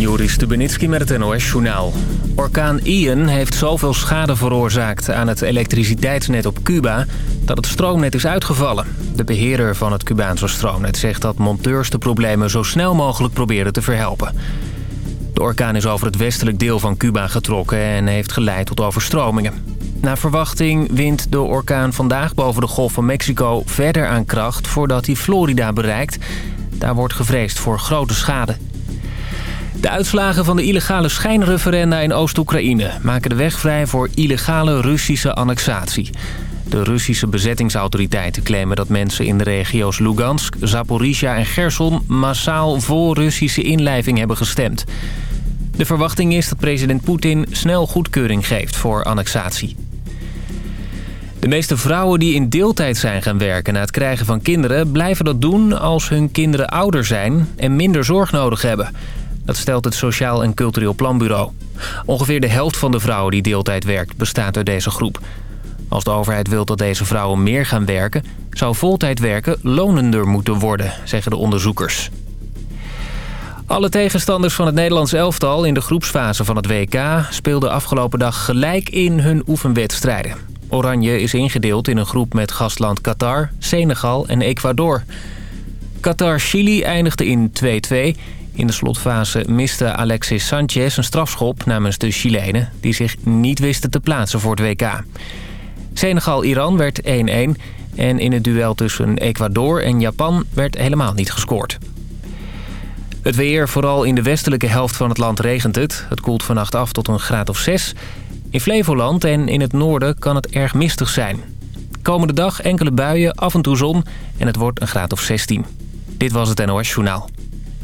Joris Stubenitski met het NOS-journaal. Orkaan Ian heeft zoveel schade veroorzaakt aan het elektriciteitsnet op Cuba... dat het stroomnet is uitgevallen. De beheerder van het Cubaanse stroomnet zegt dat monteurs de problemen... zo snel mogelijk proberen te verhelpen. De orkaan is over het westelijk deel van Cuba getrokken... en heeft geleid tot overstromingen. Na verwachting wint de orkaan vandaag boven de Golf van Mexico... verder aan kracht voordat hij Florida bereikt. Daar wordt gevreesd voor grote schade... De uitslagen van de illegale schijnreferenda in Oost-Oekraïne... maken de weg vrij voor illegale Russische annexatie. De Russische bezettingsautoriteiten claimen dat mensen in de regio's Lugansk, Zaporizhia en Gerson... massaal voor Russische inlijving hebben gestemd. De verwachting is dat president Poetin snel goedkeuring geeft voor annexatie. De meeste vrouwen die in deeltijd zijn gaan werken na het krijgen van kinderen... blijven dat doen als hun kinderen ouder zijn en minder zorg nodig hebben... Dat stelt het Sociaal en Cultureel Planbureau. Ongeveer de helft van de vrouwen die deeltijd werkt bestaat uit deze groep. Als de overheid wil dat deze vrouwen meer gaan werken... zou voltijd werken lonender moeten worden, zeggen de onderzoekers. Alle tegenstanders van het Nederlands elftal in de groepsfase van het WK... speelden afgelopen dag gelijk in hun oefenwedstrijden. Oranje is ingedeeld in een groep met gastland Qatar, Senegal en Ecuador. Qatar-Chili eindigde in 2-2 in de slotfase miste Alexis Sanchez een strafschop namens de Chilenen... die zich niet wisten te plaatsen voor het WK. Senegal-Iran werd 1-1 en in het duel tussen Ecuador en Japan werd helemaal niet gescoord. Het weer, vooral in de westelijke helft van het land regent het. Het koelt vannacht af tot een graad of 6. In Flevoland en in het noorden kan het erg mistig zijn. Komende dag enkele buien, af en toe zon en het wordt een graad of 16. Dit was het NOS Journaal.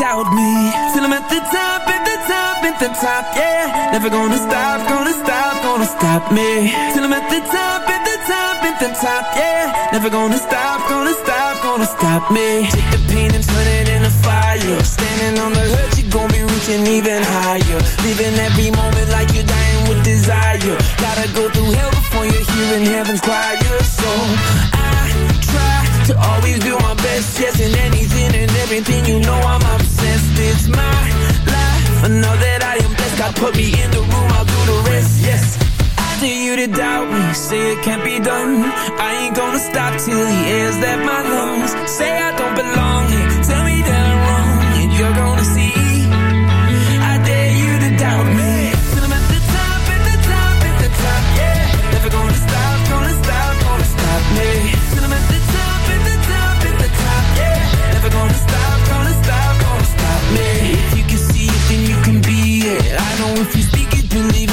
doubt me Till I'm at the top, at the top, at the top, yeah Never gonna stop, gonna stop, gonna stop me Till I'm at the top, at the top, at the top, yeah Never gonna stop, gonna stop, gonna stop me Take the pain and turn it into fire Standing on the hurt, you gon' be reaching even higher Living every moment like you're dying with desire Gotta go through hell before you're hearing heaven's choir So to always do my best. Yes, in anything and everything, you know I'm obsessed. It's my life. I know that I am blessed. God put me in the room, I'll do the rest. Yes. I dare you to doubt me, say it can't be done. I ain't gonna stop till he hears that my lungs. Say I don't belong here, tell me that I'm wrong, and you're gonna see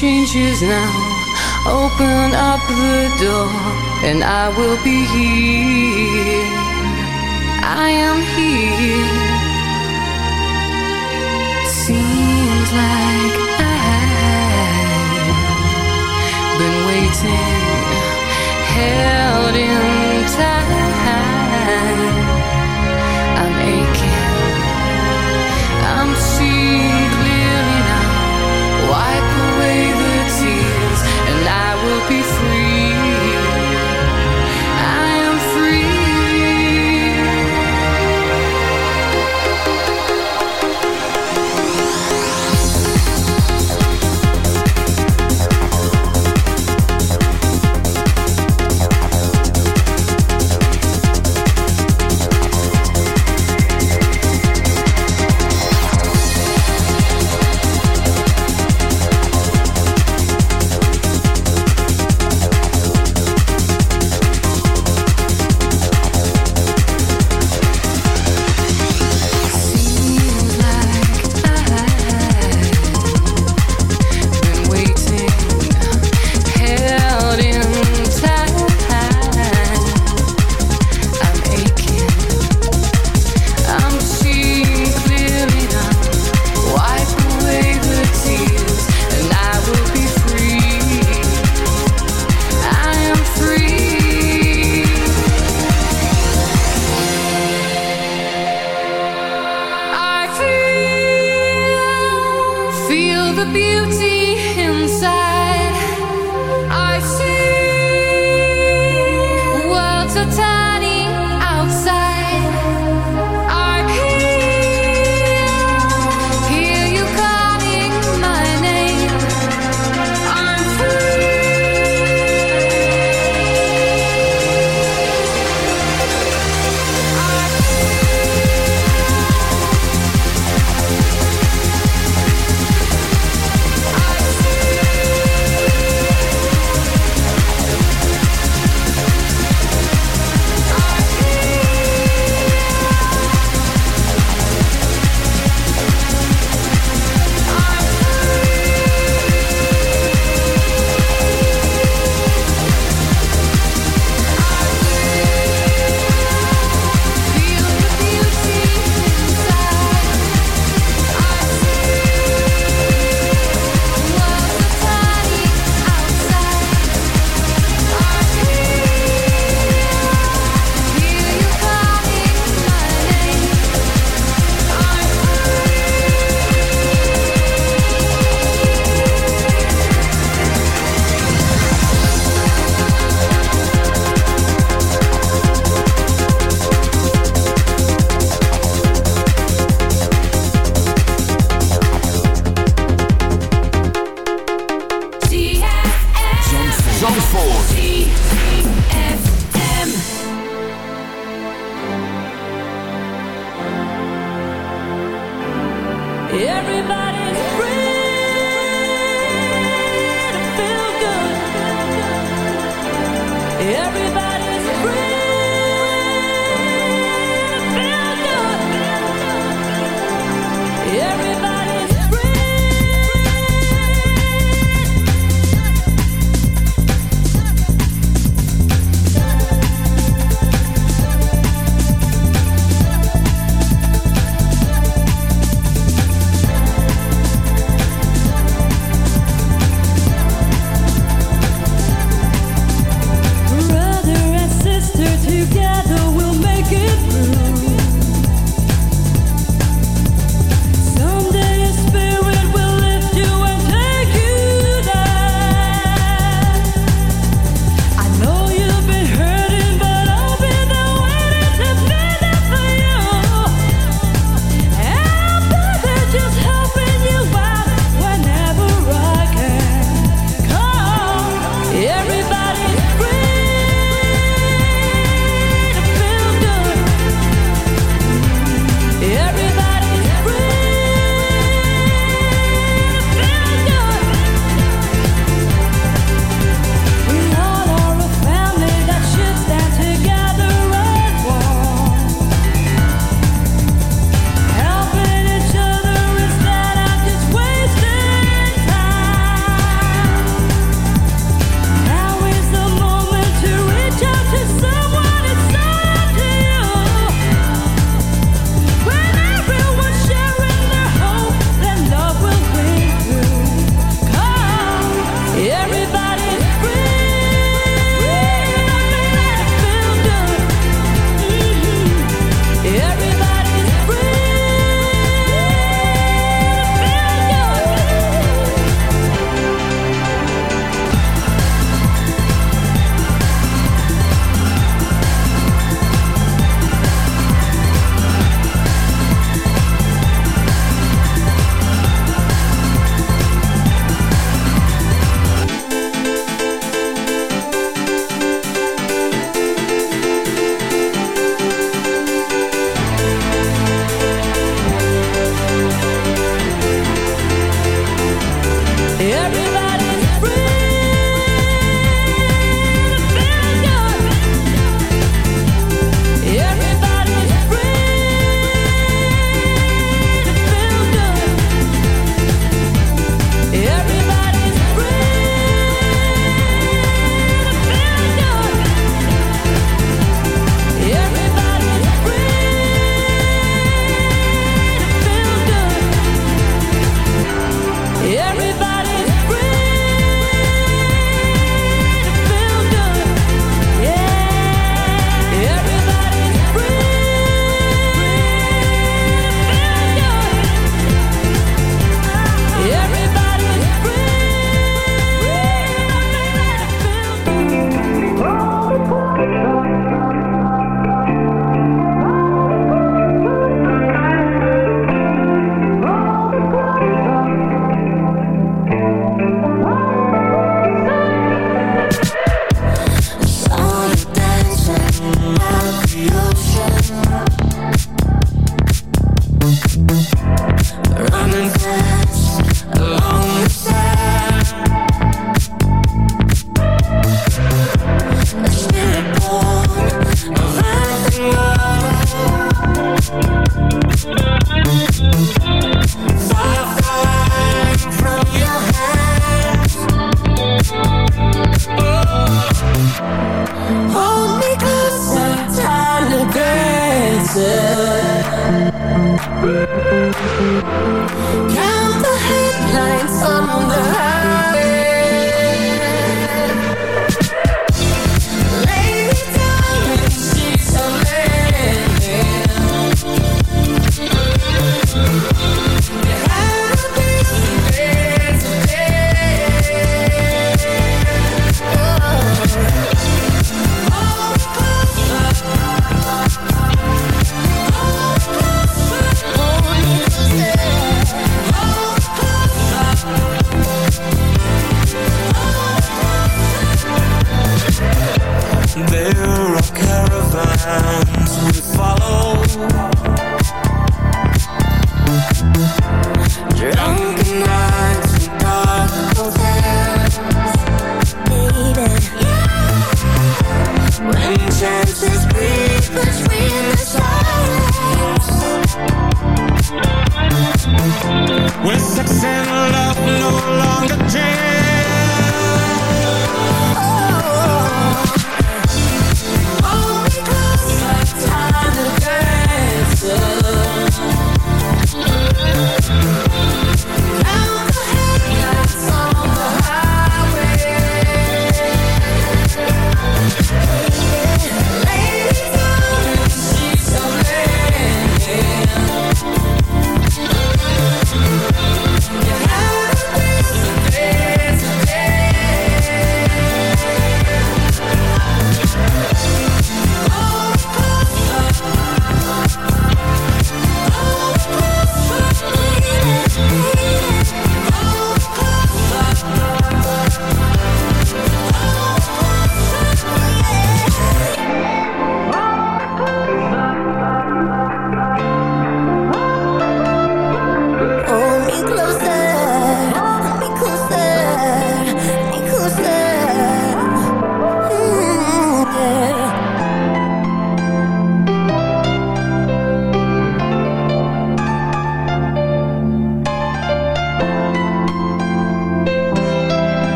changes now. Open up the door, and I will be here. I am here. Seems like.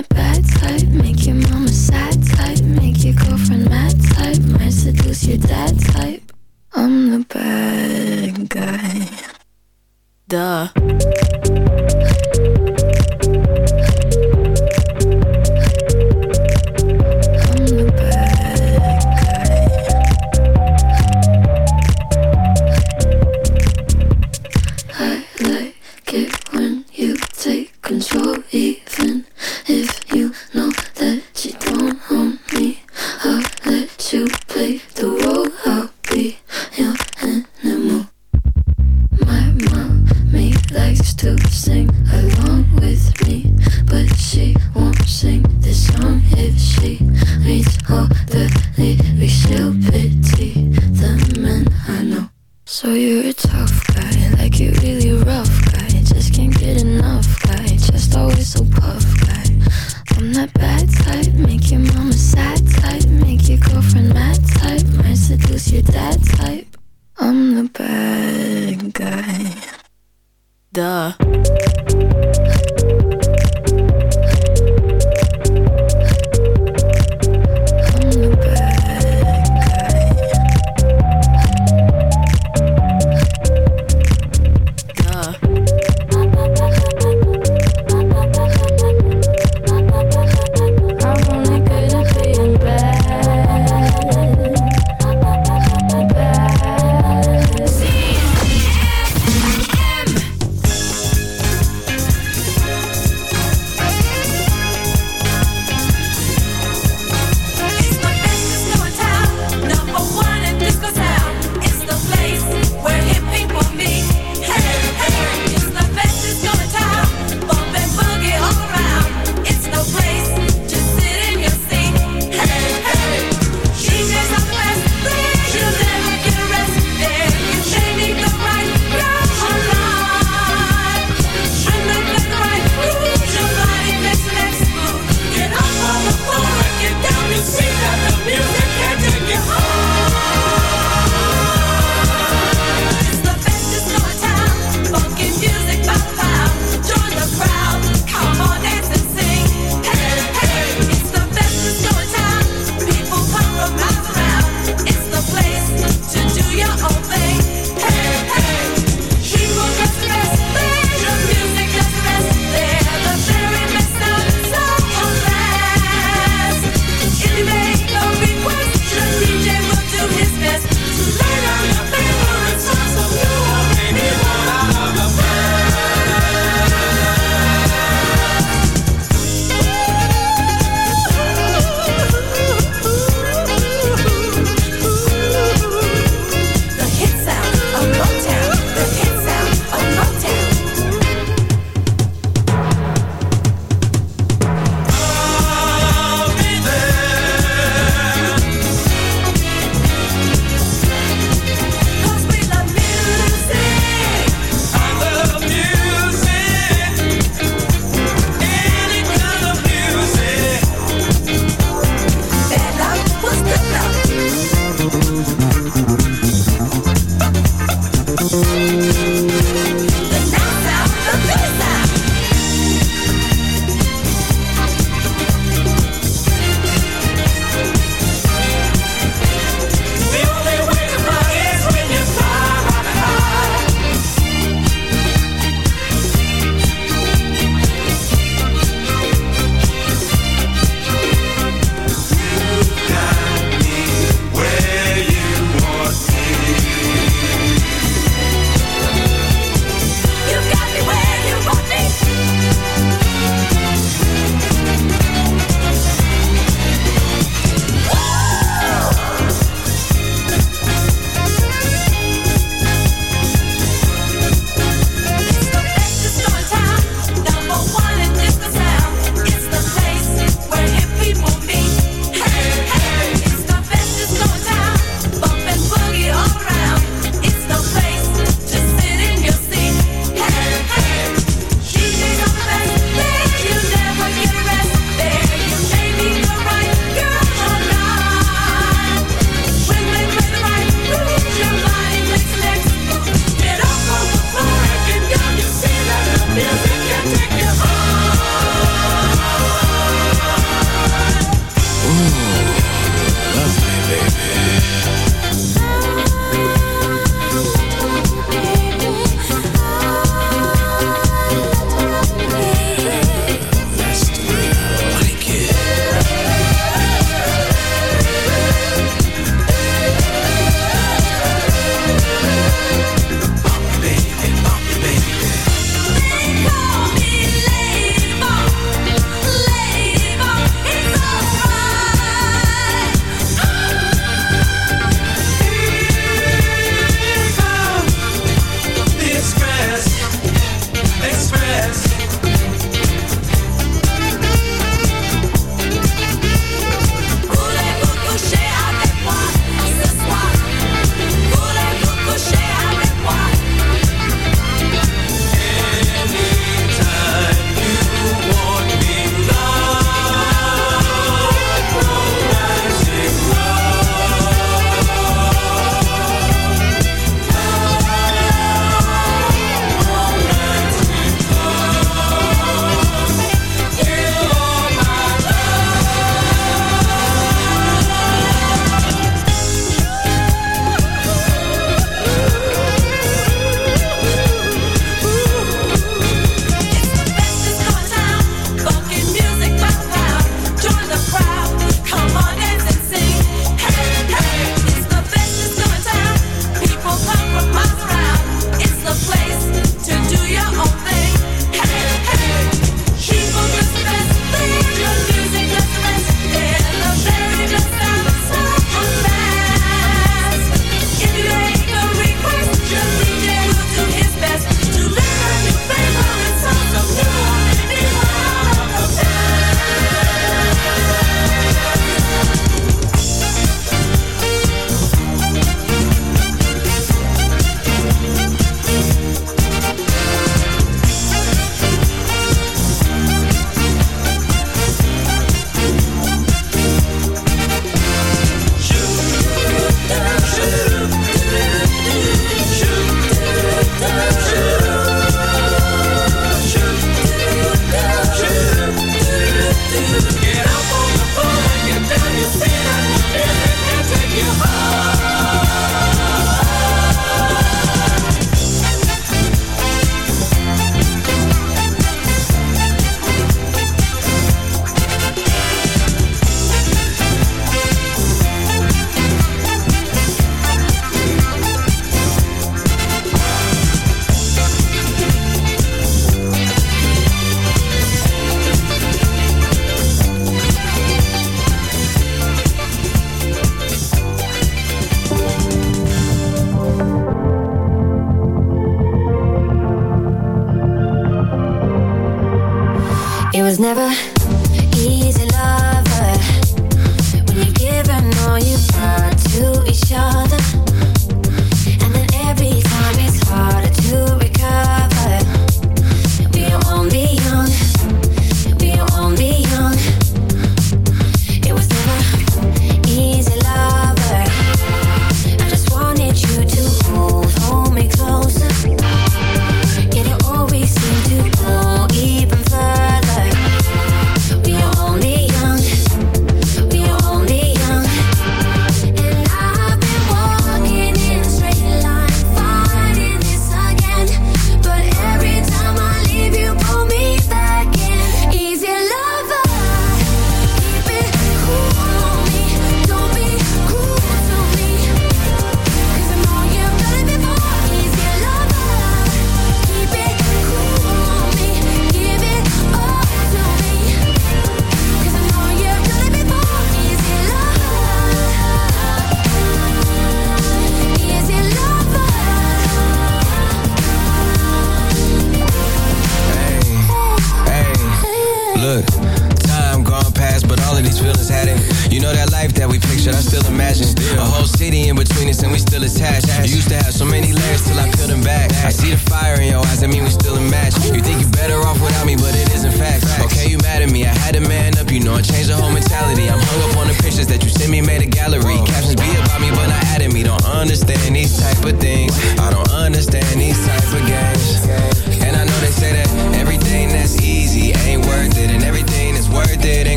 my bad type, make you mine.